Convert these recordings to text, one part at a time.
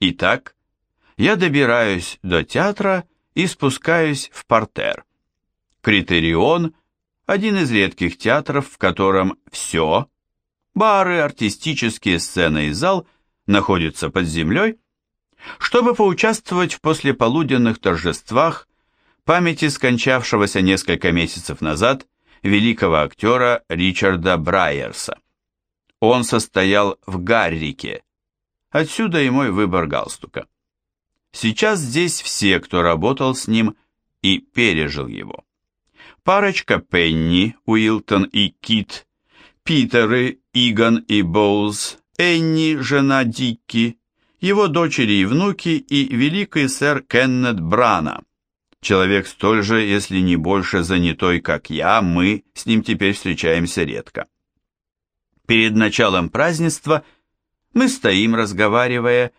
Итак, я добираюсь до театра и спускаюсь в портер. Критерион – один из редких театров, в котором все – бары, артистические сцены и зал – находятся под землей, чтобы поучаствовать в послеполуденных торжествах памяти скончавшегося несколько месяцев назад великого актера Ричарда Брайерса. Он состоял в Гаррике, отсюда и мой выбор галстука. Сейчас здесь все, кто работал с ним и пережил его. Парочка Пенни, Уилтон и Кит, Питеры, Иган и Боуз, Энни, жена Дикки, его дочери и внуки и великий сэр Кеннет Брана. Человек столь же, если не больше занятой, как я, мы с ним теперь встречаемся редко. Перед началом празднества мы стоим, разговаривая,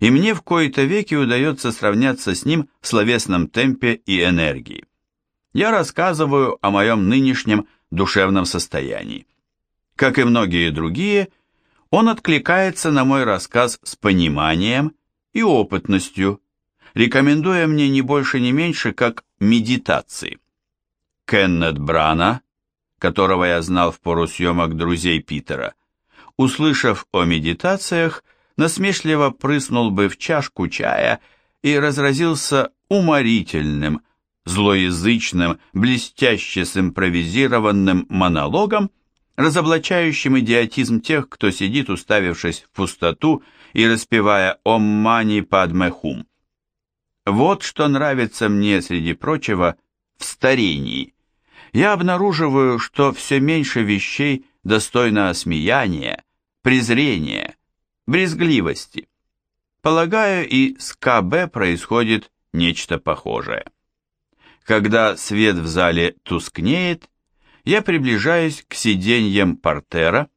и мне в кои-то веки удается сравняться с ним в словесном темпе и энергии. Я рассказываю о моем нынешнем душевном состоянии. Как и многие другие, он откликается на мой рассказ с пониманием и опытностью, рекомендуя мне не больше не меньше, как медитации. Кеннет Брана, которого я знал в пору съемок «Друзей Питера», услышав о медитациях, насмешливо прыснул бы в чашку чая и разразился уморительным, злоязычным, блестяще симпровизированным монологом, разоблачающим идиотизм тех, кто сидит, уставившись в пустоту и распевая «Ом мани падме хум». Вот что нравится мне, среди прочего, в старении. Я обнаруживаю, что все меньше вещей достойно осмеяния, презрения, брезгливости. Полагаю, и с КБ происходит нечто похожее. Когда свет в зале тускнеет, я приближаюсь к сиденьям портера,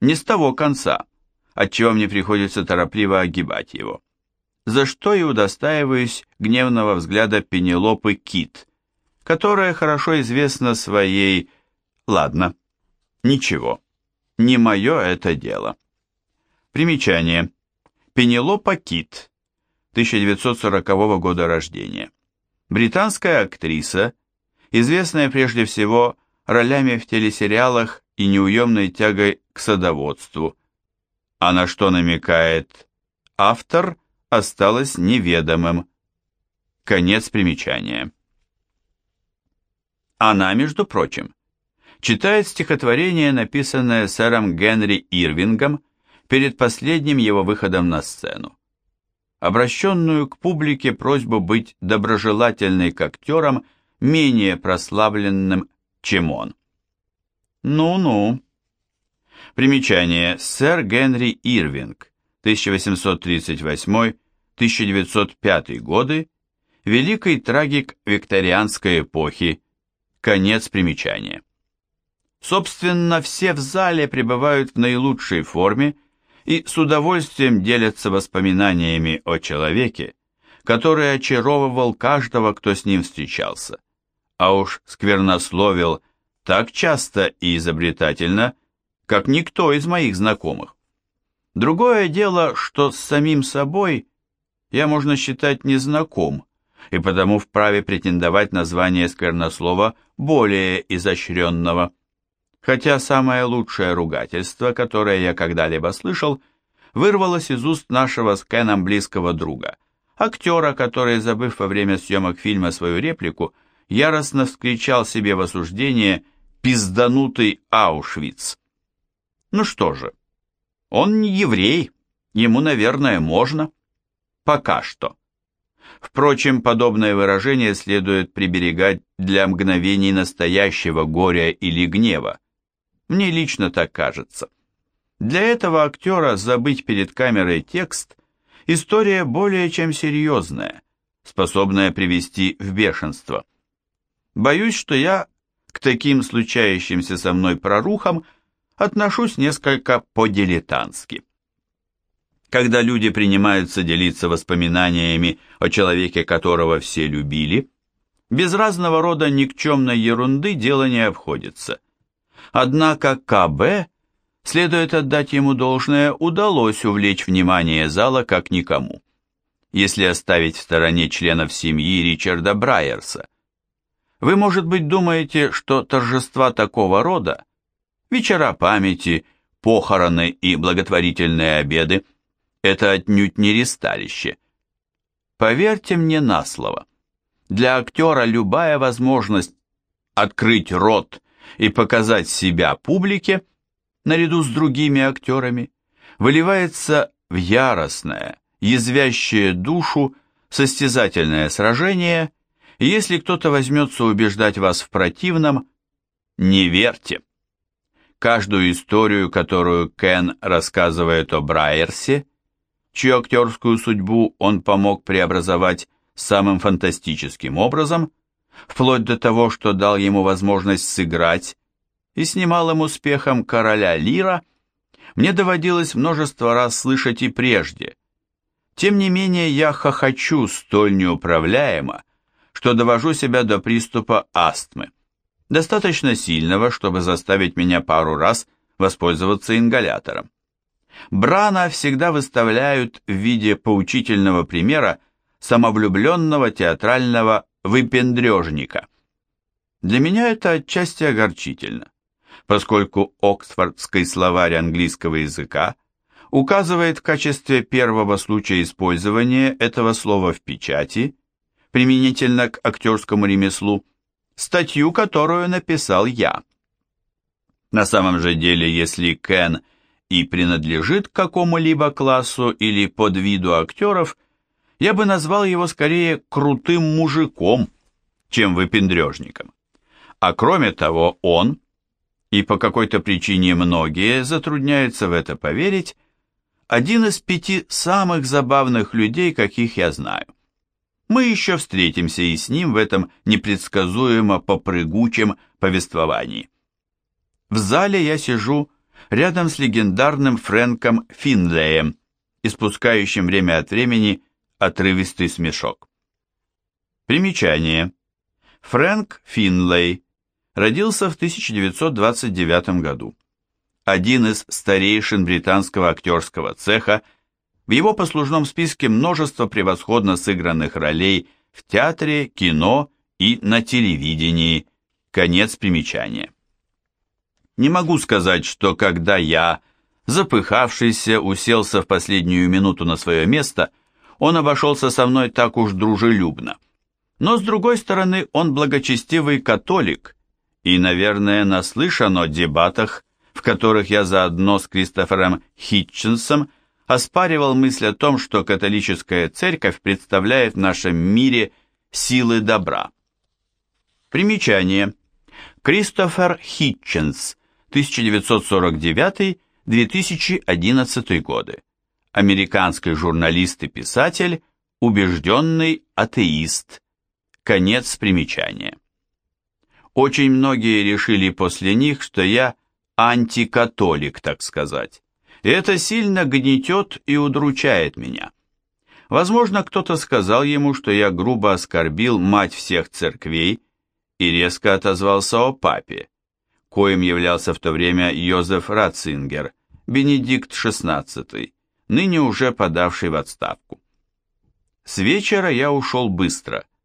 не с того конца, отчего мне приходится торопливо огибать его за что и удостаиваюсь гневного взгляда Пенелопы Кит, которая хорошо известна своей... Ладно, ничего, не мое это дело. Примечание. Пенелопа Кит, 1940 года рождения. Британская актриса, известная прежде всего ролями в телесериалах и неуемной тягой к садоводству. А на что намекает автор – осталось неведомым. Конец примечания. Она, между прочим, читает стихотворение, написанное сэром Генри Ирвингом перед последним его выходом на сцену. Обращенную к публике просьбу быть доброжелательной к актерам, менее прославленным, чем он. Ну-ну. Примечание. Сэр Генри Ирвинг, 1838-1905 годы, великий трагик викторианской эпохи, конец примечания. Собственно, все в зале пребывают в наилучшей форме и с удовольствием делятся воспоминаниями о человеке, который очаровывал каждого, кто с ним встречался, а уж сквернословил так часто и изобретательно, как никто из моих знакомых. Другое дело, что с самим собой я, можно считать, не знаком, и потому вправе претендовать на звание сквернослова более изощренного. Хотя самое лучшее ругательство, которое я когда-либо слышал, вырвалось из уст нашего с Кеном близкого друга, актера, который, забыв во время съемок фильма свою реплику, яростно вскричал себе в осуждение «пизданутый Аушвиц». Ну что же, он не еврей, ему, наверное, можно. Пока что. Впрочем, подобное выражение следует приберегать для мгновений настоящего горя или гнева. Мне лично так кажется. Для этого актера забыть перед камерой текст – история более чем серьезная, способная привести в бешенство. Боюсь, что я к таким случающимся со мной прорухам – отношусь несколько по-дилетантски. Когда люди принимаются делиться воспоминаниями о человеке, которого все любили, без разного рода никчемной ерунды дело не обходится. Однако КБ Следует отдать ему должное, удалось увлечь внимание зала как никому. Если оставить в стороне членов семьи Ричарда Брайерса. Вы, может быть, думаете, что торжества такого рода, вечера памяти, похороны и благотворительные обеды – это отнюдь не ресталище. Поверьте мне на слово, для актера любая возможность открыть рот и показать себя публике – наряду с другими актерами, выливается в яростное, язвящее душу, состязательное сражение, и если кто-то возьмется убеждать вас в противном, не верьте. Каждую историю, которую Кен рассказывает о Брайерсе, чью актерскую судьбу он помог преобразовать самым фантастическим образом, вплоть до того, что дал ему возможность сыграть и с немалым успехом короля Лира, мне доводилось множество раз слышать и прежде. Тем не менее, я хохочу столь неуправляемо, что довожу себя до приступа астмы, достаточно сильного, чтобы заставить меня пару раз воспользоваться ингалятором. Брана всегда выставляют в виде поучительного примера самовлюбленного театрального выпендрежника. Для меня это отчасти огорчительно поскольку Оксфордский словарь английского языка указывает в качестве первого случая использования этого слова в печати, применительно к актерскому ремеслу, статью, которую написал я. На самом же деле, если Кен и принадлежит к какому-либо классу или подвиду актеров, я бы назвал его скорее крутым мужиком, чем выпендрежником. А кроме того, он и по какой-то причине многие затрудняются в это поверить, один из пяти самых забавных людей, каких я знаю. Мы еще встретимся и с ним в этом непредсказуемо попрыгучем повествовании. В зале я сижу рядом с легендарным Фрэнком Финлеем, испускающим время от времени отрывистый смешок. Примечание. Фрэнк Финлей, родился в 1929 году. Один из старейшин британского актерского цеха, в его послужном списке множество превосходно сыгранных ролей в театре, кино и на телевидении. Конец примечания. Не могу сказать, что когда я, запыхавшийся, уселся в последнюю минуту на свое место, он обошелся со мной так уж дружелюбно. Но, с другой стороны, он благочестивый католик и, наверное, наслышан о дебатах, в которых я заодно с Кристофером Хитченсом оспаривал мысль о том, что католическая церковь представляет в нашем мире силы добра. Примечание. Кристофер Хитченс, 1949-2011 годы. Американский журналист и писатель, убежденный атеист. Конец примечания. Очень многие решили после них, что я антикатолик, так сказать. И это сильно гнетет и удручает меня. Возможно, кто-то сказал ему, что я грубо оскорбил мать всех церквей и резко отозвался о папе, коим являлся в то время Йозеф Ратцингер, Бенедикт XVI, ныне уже подавший в отставку. С вечера я ушел быстро –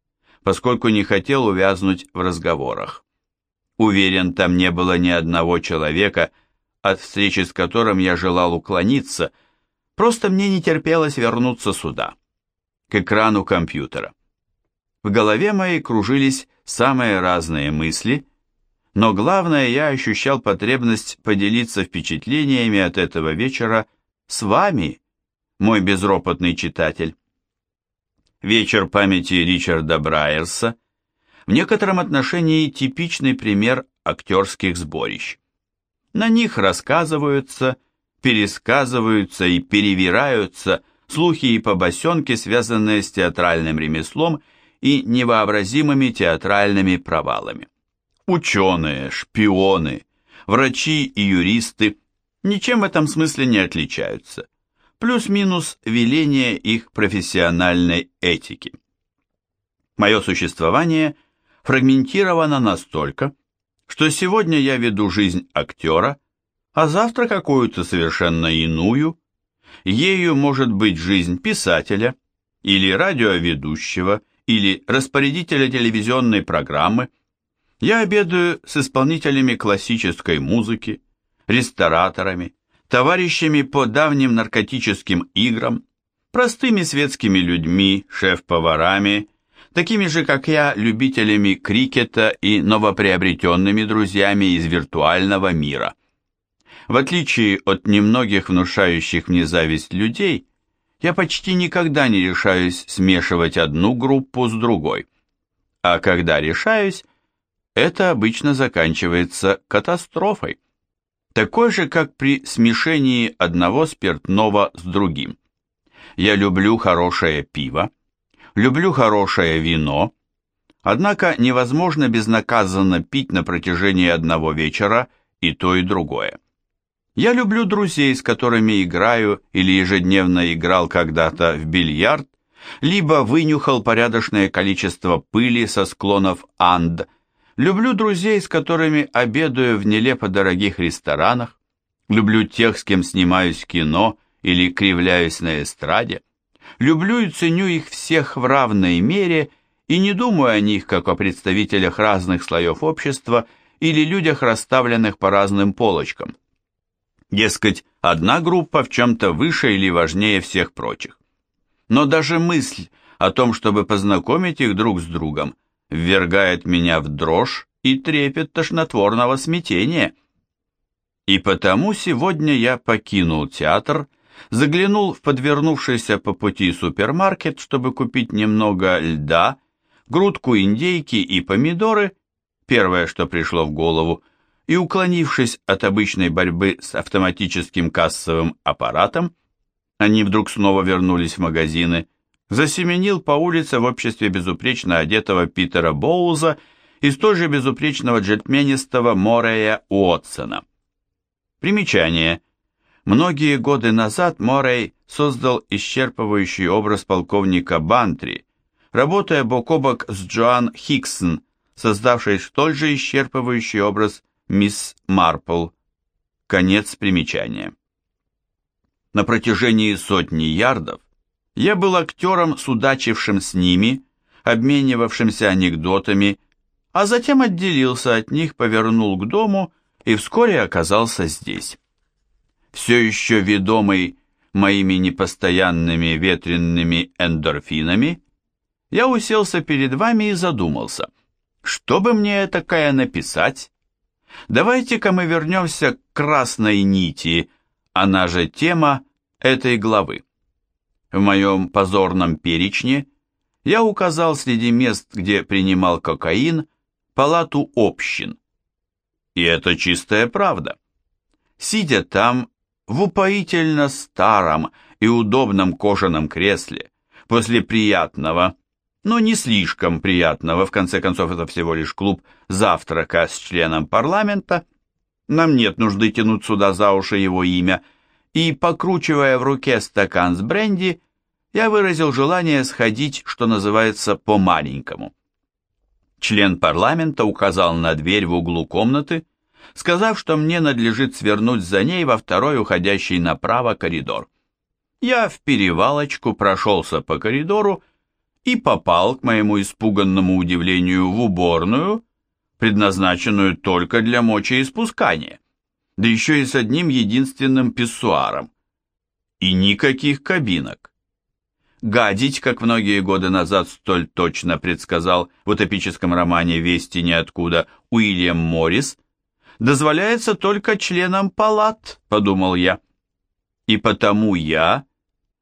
поскольку не хотел увязнуть в разговорах. Уверен, там не было ни одного человека, от встречи с которым я желал уклониться, просто мне не терпелось вернуться сюда, к экрану компьютера. В голове моей кружились самые разные мысли, но главное, я ощущал потребность поделиться впечатлениями от этого вечера с вами, мой безропотный читатель. Вечер памяти Ричарда Брайерса в некотором отношении типичный пример актерских сборищ. На них рассказываются, пересказываются и перевираются слухи и побосенки, связанные с театральным ремеслом и невообразимыми театральными провалами. Ученые, шпионы, врачи и юристы ничем в этом смысле не отличаются плюс-минус веление их профессиональной этики. Мое существование фрагментировано настолько, что сегодня я веду жизнь актера, а завтра какую-то совершенно иную. Ею может быть жизнь писателя, или радиоведущего, или распорядителя телевизионной программы. Я обедаю с исполнителями классической музыки, рестораторами, товарищами по давним наркотическим играм, простыми светскими людьми, шеф-поварами, такими же, как я, любителями крикета и новоприобретенными друзьями из виртуального мира. В отличие от немногих внушающих мне зависть людей, я почти никогда не решаюсь смешивать одну группу с другой. А когда решаюсь, это обычно заканчивается катастрофой. Такой же, как при смешении одного спиртного с другим. Я люблю хорошее пиво, люблю хорошее вино, однако невозможно безнаказанно пить на протяжении одного вечера и то, и другое. Я люблю друзей, с которыми играю или ежедневно играл когда-то в бильярд, либо вынюхал порядочное количество пыли со склонов Анд. Люблю друзей, с которыми обедаю в нелепо дорогих ресторанах. Люблю тех, с кем снимаюсь в кино или кривляюсь на эстраде. Люблю и ценю их всех в равной мере и не думаю о них, как о представителях разных слоев общества или людях, расставленных по разным полочкам. Дескать, одна группа в чем-то выше или важнее всех прочих. Но даже мысль о том, чтобы познакомить их друг с другом, ввергает меня в дрожь и трепет тошнотворного смятения. И потому сегодня я покинул театр, заглянул в подвернувшийся по пути супермаркет, чтобы купить немного льда, грудку индейки и помидоры, первое, что пришло в голову, и, уклонившись от обычной борьбы с автоматическим кассовым аппаратом, они вдруг снова вернулись в магазины, засеменил по улице в обществе безупречно одетого Питера Боуза и столь же безупречного джентльменистого Морея Уотсона. Примечание. Многие годы назад Морей создал исчерпывающий образ полковника Бантри, работая бок о бок с Джоан Хиксон, создавшей столь же исчерпывающий образ мисс Марпл. Конец примечания. На протяжении сотни ярдов я был актером, судачившим с ними, обменивавшимся анекдотами, а затем отделился от них, повернул к дому и вскоре оказался здесь. Все еще ведомый моими непостоянными ветренными эндорфинами, я уселся перед вами и задумался, что бы мне такая написать, Давайте-ка мы вернемся к красной нити, она же тема этой главы. В моем позорном перечне я указал среди мест, где принимал кокаин, палату общин. И это чистая правда. Сидя там, в упоительно старом и удобном кожаном кресле, после приятного, но не слишком приятного, в конце концов это всего лишь клуб завтрака с членом парламента, нам нет нужды тянуть сюда за уши его имя, и, покручивая в руке стакан с бренди, я выразил желание сходить, что называется, по-маленькому. Член парламента указал на дверь в углу комнаты, сказав, что мне надлежит свернуть за ней во второй уходящий направо коридор. Я в перевалочку прошелся по коридору и попал, к моему испуганному удивлению, в уборную, предназначенную только для мочеиспускания, да еще и с одним единственным писсуаром. И никаких кабинок. Гадить, как многие годы назад столь точно предсказал в утопическом романе «Вести ниоткуда» Уильям Моррис, дозволяется только членам палат, подумал я. И потому я,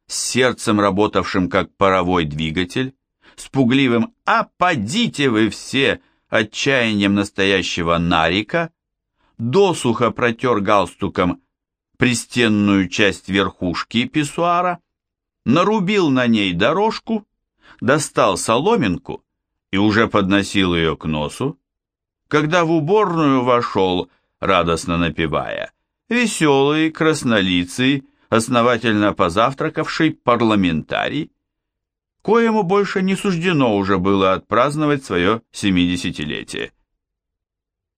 с сердцем работавшим как паровой двигатель, с пугливым «А подите вы все!» отчаянием настоящего нарика, досуха протер галстуком пристенную часть верхушки писсуара, нарубил на ней дорожку, достал соломинку и уже подносил ее к носу, когда в уборную вошел, радостно напевая, веселый, краснолицый, основательно позавтракавший парламентарий, коему больше не суждено уже было отпраздновать свое семидесятилетие.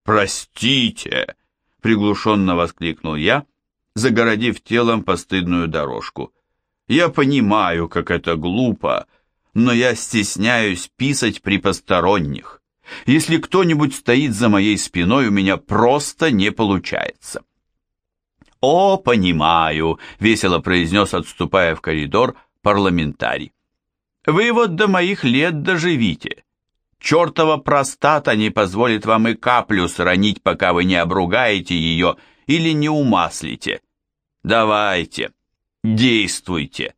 «Простите!» приглушенно воскликнул я, загородив телом постыдную дорожку. Я понимаю, как это глупо, но я стесняюсь писать при посторонних. Если кто-нибудь стоит за моей спиной, у меня просто не получается. «О, понимаю», — весело произнес, отступая в коридор, парламентарий. «Вы вот до моих лет доживите. Чертова простата не позволит вам и каплю сранить, пока вы не обругаете ее или не умаслите. Давайте, действуйте».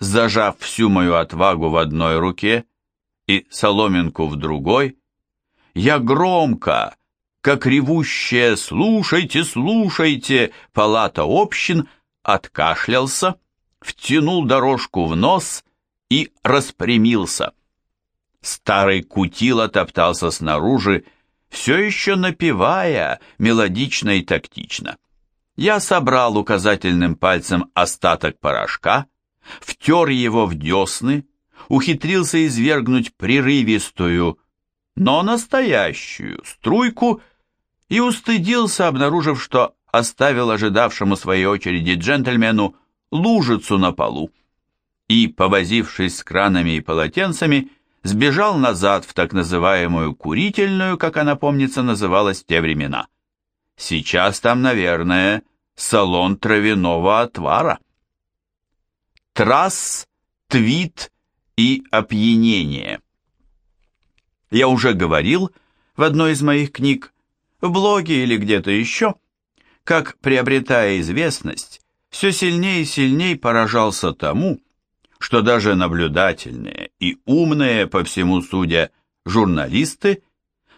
Зажав всю мою отвагу в одной руке и соломинку в другой, я громко, как ревущая «слушайте, слушайте» палата общин, откашлялся, втянул дорожку в нос и распрямился. Старый кутила топтался снаружи, все еще напевая мелодично и тактично. Я собрал указательным пальцем остаток порошка, втер его в десны, ухитрился извергнуть прерывистую, но настоящую струйку и устыдился, обнаружив, что оставил ожидавшему своей очереди джентльмену лужицу на полу и, повозившись с кранами и полотенцами, сбежал назад в так называемую курительную, как она, помнится, называлась в те времена. Сейчас там, наверное, салон травяного отвара. Трасс, твит и опьянение. Я уже говорил в одной из моих книг в блоге или где-то еще, как, приобретая известность, все сильнее и сильнее поражался тому, что даже наблюдательные и умные, по всему судя, журналисты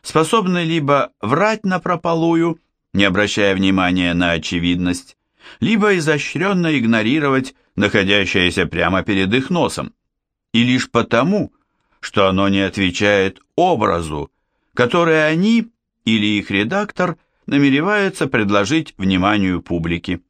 способны либо врать напропалую, не обращая внимания на очевидность, либо изощренно игнорировать находящееся прямо перед их носом, и лишь потому, что оно не отвечает образу, который они или их редактор намеревается предложить вниманию публики.